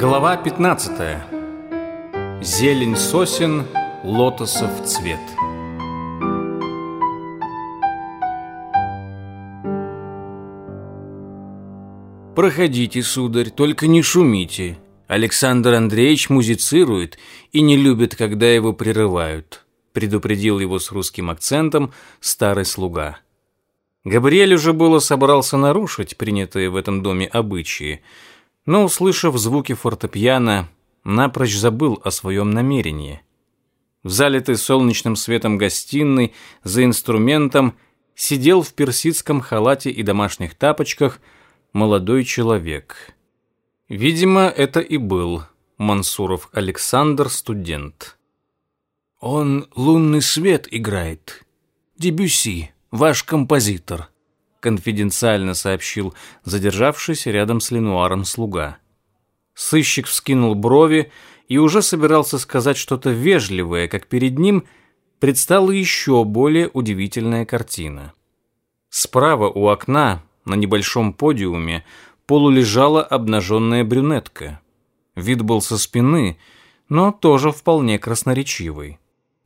Глава 15. Зелень сосен, лотосов цвет. Проходите, сударь, только не шумите. Александр Андреевич музицирует и не любит, когда его прерывают, предупредил его с русским акцентом старый слуга. Габриэль уже было собрался нарушить принятые в этом доме обычаи, но, услышав звуки фортепиано, напрочь забыл о своем намерении. В залитой солнечным светом гостиной за инструментом сидел в персидском халате и домашних тапочках молодой человек. Видимо, это и был Мансуров Александр, студент. «Он лунный свет играет. Дебюси, ваш композитор», конфиденциально сообщил задержавшийся рядом с Ленуаром слуга. Сыщик вскинул брови и уже собирался сказать что-то вежливое, как перед ним предстала еще более удивительная картина. Справа у окна, на небольшом подиуме, полулежала обнаженная брюнетка. Вид был со спины, но тоже вполне красноречивый.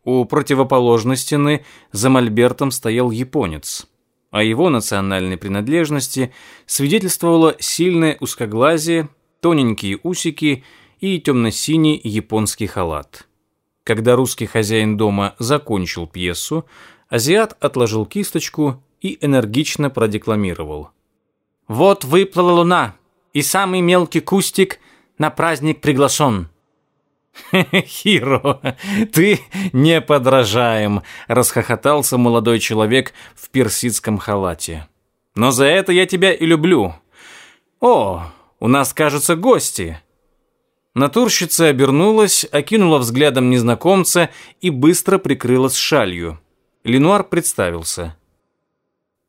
У противоположной стены за мольбертом стоял японец – о его национальной принадлежности свидетельствовало сильное узкоглазие, тоненькие усики и темно-синий японский халат. Когда русский хозяин дома закончил пьесу, азиат отложил кисточку и энергично продекламировал. «Вот выплыла луна, и самый мелкий кустик на праздник приглашен». Хиро, ты не подражаем, расхохотался молодой человек в персидском халате. Но за это я тебя и люблю. О, у нас, кажется, гости. Натурщица обернулась, окинула взглядом незнакомца и быстро прикрылась шалью. Ленуар представился.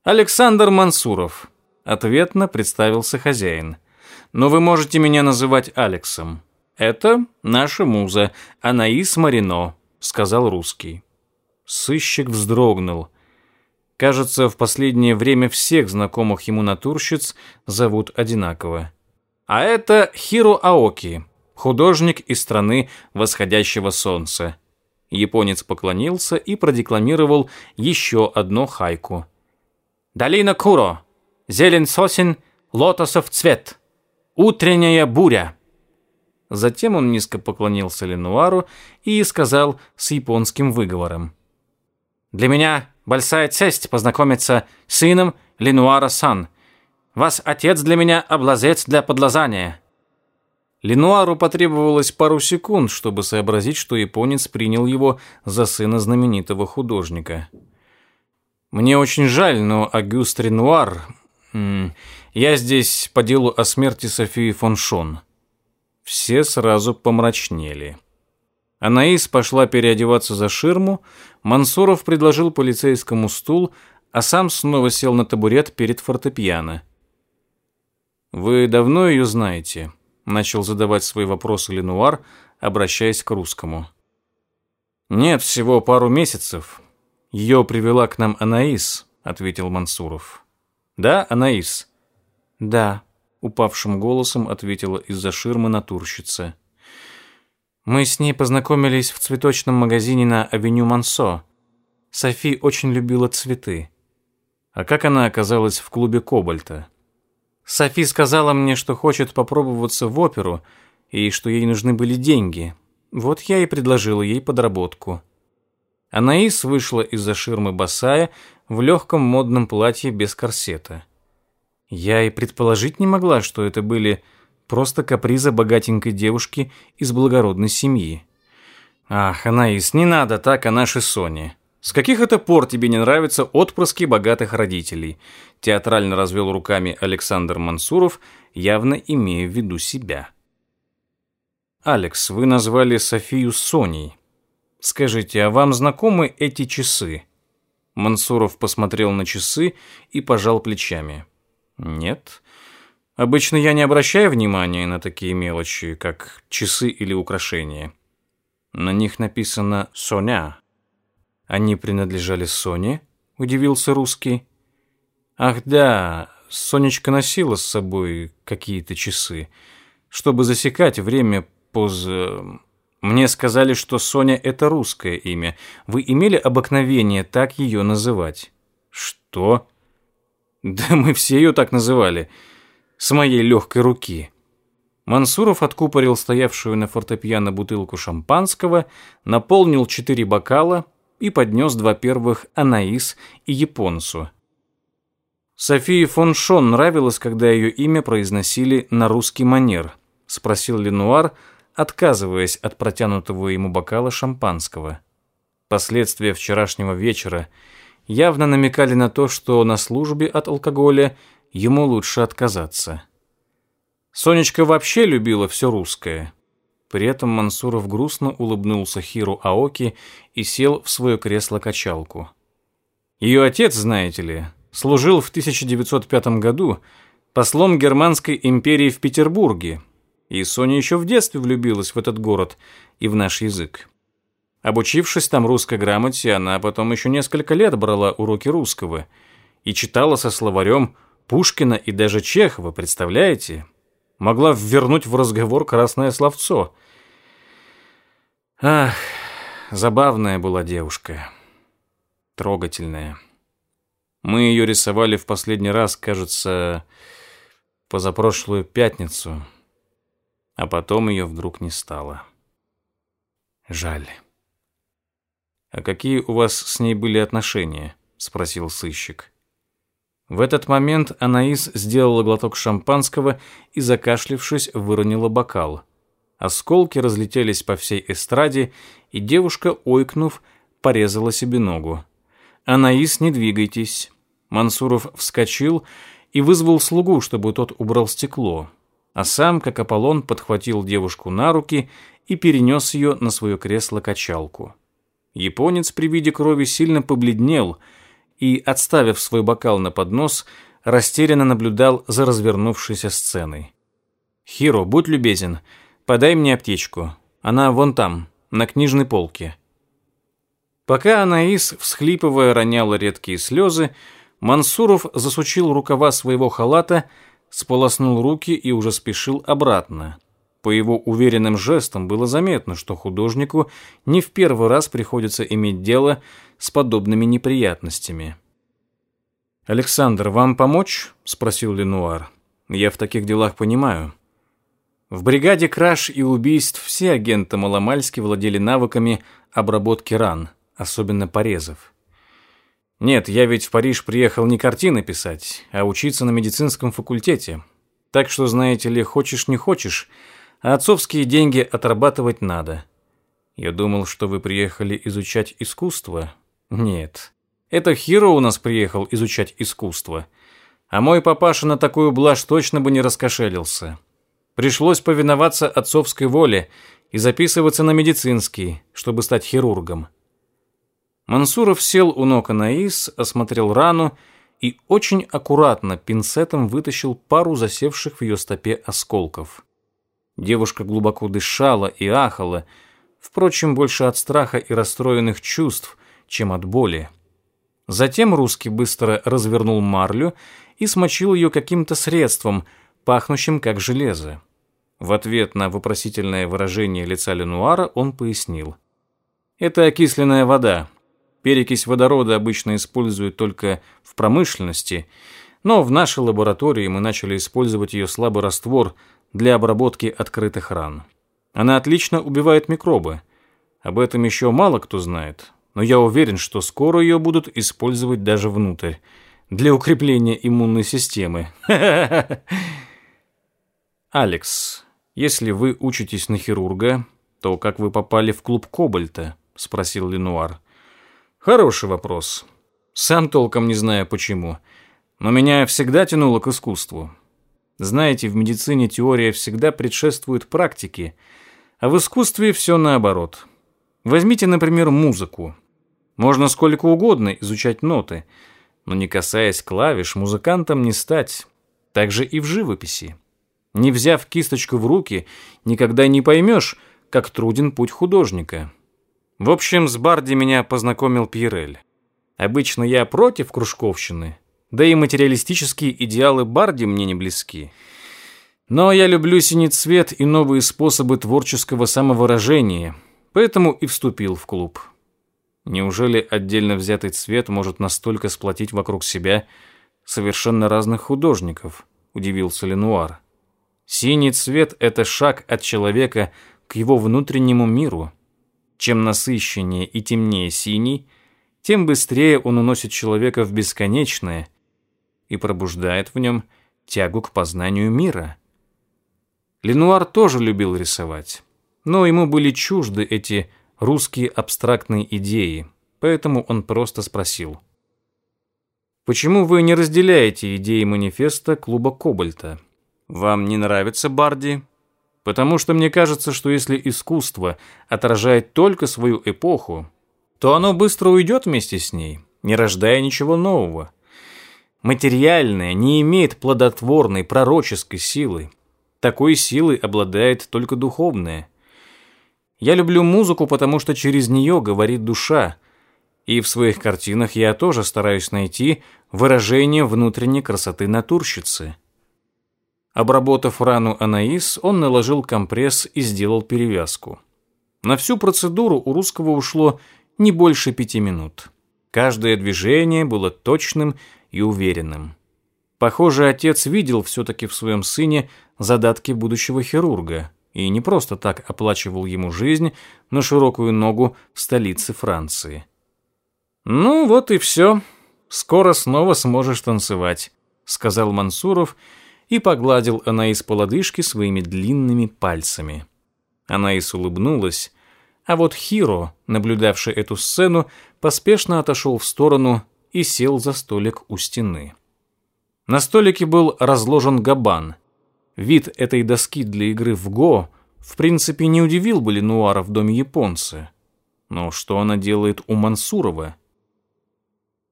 Александр Мансуров. Ответно представился хозяин. Но вы можете меня называть Алексом. «Это наша муза, Анаис Марино», — сказал русский. Сыщик вздрогнул. Кажется, в последнее время всех знакомых ему натурщиц зовут одинаково. А это Хиру Аоки, художник из страны восходящего солнца. Японец поклонился и продекламировал еще одно хайку. «Долина Куро! Зелень сосен, лотосов цвет! Утренняя буря!» Затем он низко поклонился Ленуару и сказал с японским выговором. «Для меня большая честь познакомиться с сыном Ленуара-сан. Вас отец для меня облазец для подлазания». Ленуару потребовалось пару секунд, чтобы сообразить, что японец принял его за сына знаменитого художника. «Мне очень жаль, но Агюст Ренуар... Я здесь по делу о смерти Софии фон Шон», все сразу помрачнели. Анаис пошла переодеваться за ширму, Мансуров предложил полицейскому стул, а сам снова сел на табурет перед фортепиано. «Вы давно ее знаете?» – начал задавать свои вопросы Ленуар, обращаясь к русскому. «Нет, всего пару месяцев. Ее привела к нам Анаис», – ответил Мансуров. «Да, Анаис?» «Да», упавшим голосом ответила из-за ширмы натурщица. Мы с ней познакомились в цветочном магазине на авеню Мансо. Софи очень любила цветы. А как она оказалась в клубе Кобальта? Софи сказала мне, что хочет попробоваться в оперу и что ей нужны были деньги. Вот я и предложила ей подработку. Анаис вышла из-за ширмы босая в легком модном платье без корсета. Я и предположить не могла, что это были просто капризы богатенькой девушки из благородной семьи. «Ах, Анаис, не надо так о нашей Соне. С каких это пор тебе не нравятся отпрыски богатых родителей?» Театрально развел руками Александр Мансуров, явно имея в виду себя. «Алекс, вы назвали Софию Соней. Скажите, а вам знакомы эти часы?» Мансуров посмотрел на часы и пожал плечами. Нет. Обычно я не обращаю внимания на такие мелочи, как часы или украшения. На них написано «Соня». Они принадлежали Соне? Удивился русский. Ах да, Сонечка носила с собой какие-то часы, чтобы засекать время поз... Мне сказали, что Соня — это русское имя. Вы имели обыкновение так ее называть? Что? Да мы все ее так называли. С моей легкой руки. Мансуров откупорил стоявшую на фортепиано бутылку шампанского, наполнил четыре бокала и поднес два первых Анаис и Японцу. «Софии фон Шон нравилось, когда ее имя произносили на русский манер», — спросил Ленуар, отказываясь от протянутого ему бокала шампанского. Последствия вчерашнего вечера — явно намекали на то, что на службе от алкоголя ему лучше отказаться. Сонечка вообще любила все русское. При этом Мансуров грустно улыбнулся Хиру Аоки и сел в свое кресло-качалку. Ее отец, знаете ли, служил в 1905 году послом Германской империи в Петербурге, и Соня еще в детстве влюбилась в этот город и в наш язык. Обучившись там русской грамоте, она потом еще несколько лет брала уроки русского и читала со словарем Пушкина и даже Чехова, представляете? Могла ввернуть в разговор красное словцо. Ах, забавная была девушка. Трогательная. Мы ее рисовали в последний раз, кажется, позапрошлую пятницу. А потом ее вдруг не стало. Жаль. «А какие у вас с ней были отношения?» — спросил сыщик. В этот момент Анаис сделала глоток шампанского и, закашлившись, выронила бокал. Осколки разлетелись по всей эстраде, и девушка, ойкнув, порезала себе ногу. «Анаис, не двигайтесь!» Мансуров вскочил и вызвал слугу, чтобы тот убрал стекло, а сам, как Аполлон, подхватил девушку на руки и перенес ее на свое кресло-качалку. Японец при виде крови сильно побледнел и, отставив свой бокал на поднос, растерянно наблюдал за развернувшейся сценой. «Хиро, будь любезен, подай мне аптечку. Она вон там, на книжной полке». Пока Анаис, всхлипывая, роняла редкие слезы, Мансуров засучил рукава своего халата, сполоснул руки и уже спешил обратно, по его уверенным жестам было заметно, что художнику не в первый раз приходится иметь дело с подобными неприятностями. «Александр, вам помочь?» – спросил Ленуар. «Я в таких делах понимаю». В бригаде краж и убийств все агенты Маломальски владели навыками обработки ран, особенно порезов. Нет, я ведь в Париж приехал не картины писать, а учиться на медицинском факультете. Так что, знаете ли, хочешь не хочешь, Отцовские деньги отрабатывать надо. Я думал, что вы приехали изучать искусство. Нет. Это Хиро у нас приехал изучать искусство. А мой папаша на такую блажь точно бы не раскошелился. Пришлось повиноваться отцовской воле и записываться на медицинский, чтобы стать хирургом. Мансуров сел у ног Анаис, осмотрел рану и очень аккуратно пинцетом вытащил пару засевших в ее стопе осколков. Девушка глубоко дышала и ахала, впрочем, больше от страха и расстроенных чувств, чем от боли. Затем русский быстро развернул марлю и смочил ее каким-то средством, пахнущим как железо. В ответ на вопросительное выражение лица Ленуара он пояснил. «Это окисленная вода. Перекись водорода обычно используют только в промышленности, но в нашей лаборатории мы начали использовать ее слабый раствор – для обработки открытых ран. Она отлично убивает микробы. Об этом еще мало кто знает, но я уверен, что скоро ее будут использовать даже внутрь, для укрепления иммунной системы. «Алекс, если вы учитесь на хирурга, то как вы попали в клуб Кобальта?» — спросил Ленуар. «Хороший вопрос. Сам толком не знаю почему, но меня всегда тянуло к искусству». Знаете, в медицине теория всегда предшествует практике, а в искусстве все наоборот. Возьмите, например, музыку. Можно сколько угодно изучать ноты, но не касаясь клавиш, музыкантом не стать. Так же и в живописи. Не взяв кисточку в руки, никогда не поймешь, как труден путь художника. В общем, с Барди меня познакомил Пьерель. Обычно я против кружковщины, да и материалистические идеалы Барди мне не близки. Но я люблю синий цвет и новые способы творческого самовыражения, поэтому и вступил в клуб. Неужели отдельно взятый цвет может настолько сплотить вокруг себя совершенно разных художников? Удивился Ленуар. Синий цвет – это шаг от человека к его внутреннему миру. Чем насыщеннее и темнее синий, тем быстрее он уносит человека в бесконечное – и пробуждает в нем тягу к познанию мира. Ленуар тоже любил рисовать, но ему были чужды эти русские абстрактные идеи, поэтому он просто спросил. «Почему вы не разделяете идеи манифеста клуба Кобальта? Вам не нравится Барди?» «Потому что мне кажется, что если искусство отражает только свою эпоху, то оно быстро уйдет вместе с ней, не рождая ничего нового материальное, не имеет плодотворной пророческой силы. Такой силой обладает только духовное. Я люблю музыку, потому что через нее говорит душа. И в своих картинах я тоже стараюсь найти выражение внутренней красоты натурщицы. Обработав рану Анаис, он наложил компресс и сделал перевязку. На всю процедуру у русского ушло не больше пяти минут. Каждое движение было точным и уверенным. Похоже, отец видел все-таки в своем сыне задатки будущего хирурга и не просто так оплачивал ему жизнь на широкую ногу в столице Франции. «Ну вот и все. Скоро снова сможешь танцевать», — сказал Мансуров и погладил Анаис по лодыжке своими длинными пальцами. Анаис улыбнулась, а вот Хиро, наблюдавший эту сцену, поспешно отошел в сторону и сел за столик у стены. На столике был разложен габан. Вид этой доски для игры в го в принципе не удивил бы Ленуара в доме японца. Но что она делает у Мансурова?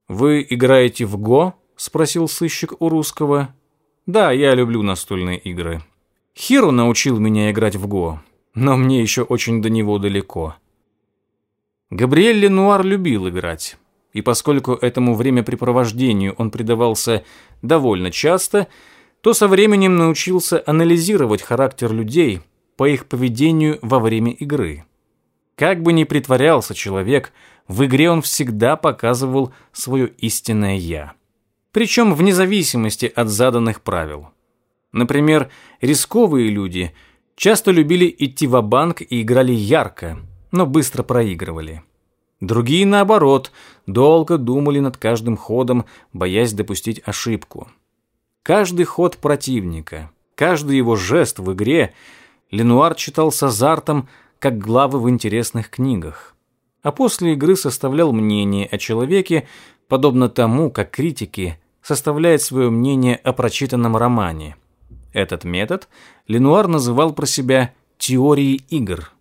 «Вы играете в го?» — спросил сыщик у русского. «Да, я люблю настольные игры. Хиру научил меня играть в го но мне еще очень до него далеко. Габриэль Ленуар любил играть, и поскольку этому времяпрепровождению он предавался довольно часто, то со временем научился анализировать характер людей по их поведению во время игры. Как бы ни притворялся человек, в игре он всегда показывал свое истинное «я». Причем вне зависимости от заданных правил. Например, рисковые люди – Часто любили идти в банк и играли ярко, но быстро проигрывали. Другие, наоборот, долго думали над каждым ходом, боясь допустить ошибку. Каждый ход противника, каждый его жест в игре Ленуар читал с азартом, как главы в интересных книгах. А после игры составлял мнение о человеке, подобно тому, как критики составляют свое мнение о прочитанном романе – этот метод Ленуар называл про себя «теорией игр».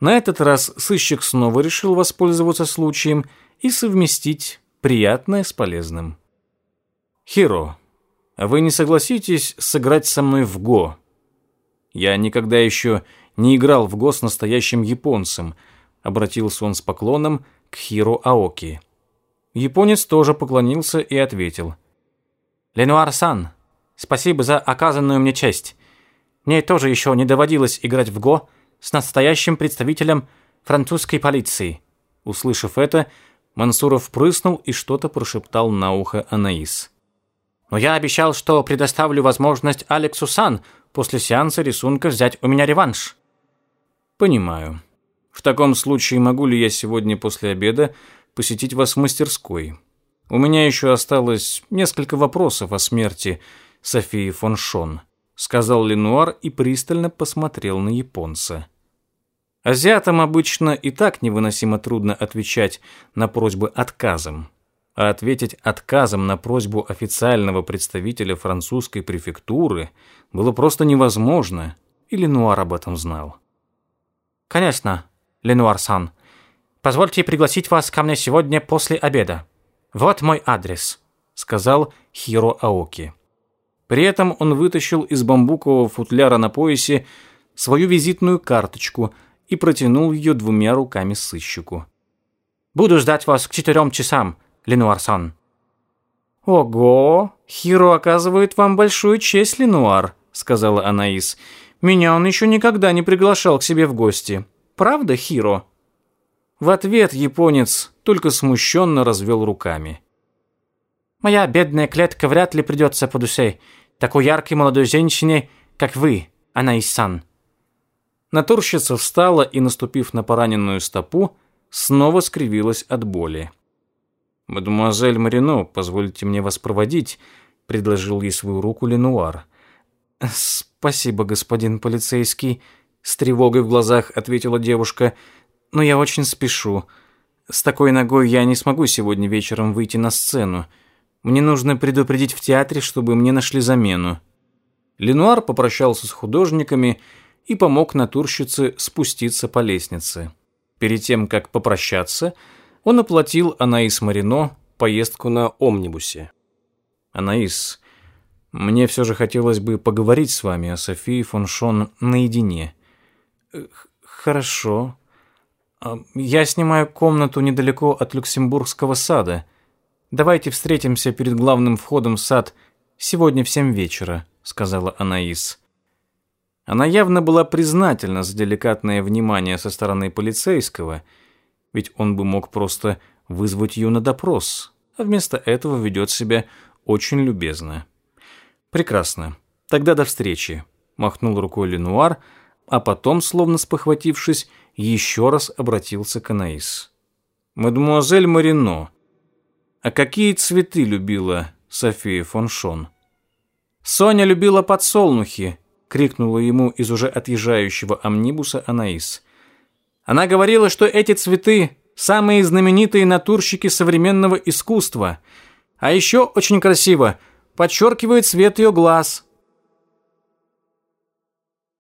На этот раз сыщик снова решил воспользоваться случаем и совместить приятное с полезным. «Хиро, а вы не согласитесь сыграть со мной в Го?» «Я никогда еще не играл в Го с настоящим японцем», обратился он с поклоном к Хиро Аоки. Японец тоже поклонился и ответил. «Ленуар-сан, Спасибо за оказанную мне честь. Мне тоже еще не доводилось играть в ГО с настоящим представителем французской полиции». Услышав это, Мансуров прыснул и что-то прошептал на ухо Анаис. «Но я обещал, что предоставлю возможность Алексу Сан после сеанса рисунка взять у меня реванш». «Понимаю. В таком случае могу ли я сегодня после обеда посетить вас в мастерской? У меня еще осталось несколько вопросов о смерти» Софии фон Шон, сказал Ленуар и пристально посмотрел на японца. Азиатам обычно и так невыносимо трудно отвечать на просьбы отказом. А ответить отказом на просьбу официального представителя французской префектуры было просто невозможно, и Ленуар об этом знал. «Конечно, Ленуар-сан, позвольте пригласить вас ко мне сегодня после обеда. Вот мой адрес», — сказал Хиро Аоки. При этом он вытащил из бамбукового футляра на поясе свою визитную карточку и протянул ее двумя руками сыщику. «Буду ждать вас к четырем часам, Ленуарсан». «Ого! Хиро оказывает вам большую честь, Ленуар», — сказала Анаис. «Меня он еще никогда не приглашал к себе в гости. Правда, Хиро?» В ответ японец только смущенно развел руками. Моя бедная клетка вряд ли придется по душе такой яркой молодой женщине, как вы, она и сан». Натурщица встала и, наступив на пораненную стопу, снова скривилась от боли. «Мадемуазель Марино, позвольте мне вас проводить», — предложил ей свою руку Ленуар. «Спасибо, господин полицейский», — с тревогой в глазах ответила девушка, — «но я очень спешу. С такой ногой я не смогу сегодня вечером выйти на сцену. Мне нужно предупредить в театре, чтобы мне нашли замену». Ленуар попрощался с художниками и помог натурщице спуститься по лестнице. Перед тем, как попрощаться, он оплатил Анаис Марино поездку на омнибусе. «Анаис, мне все же хотелось бы поговорить с вами о Софии фон Шон наедине». «Э, «Хорошо. А, я снимаю комнату недалеко от Люксембургского сада». «Давайте встретимся перед главным входом в сад сегодня в семь вечера», — сказала Анаис. Она явно была признательна за деликатное внимание со стороны полицейского, ведь он бы мог просто вызвать ее на допрос, а вместо этого ведет себя очень любезно. «Прекрасно. Тогда до встречи», — махнул рукой Ленуар, а потом, словно спохватившись, еще раз обратился к Анаис. «Мадемуазель Марино», а какие цветы любила София фон Шон? «Соня любила подсолнухи!» — крикнула ему из уже отъезжающего амнибуса Анаис. «Она говорила, что эти цветы — самые знаменитые натурщики современного искусства. А еще очень красиво подчеркивает цвет ее глаз,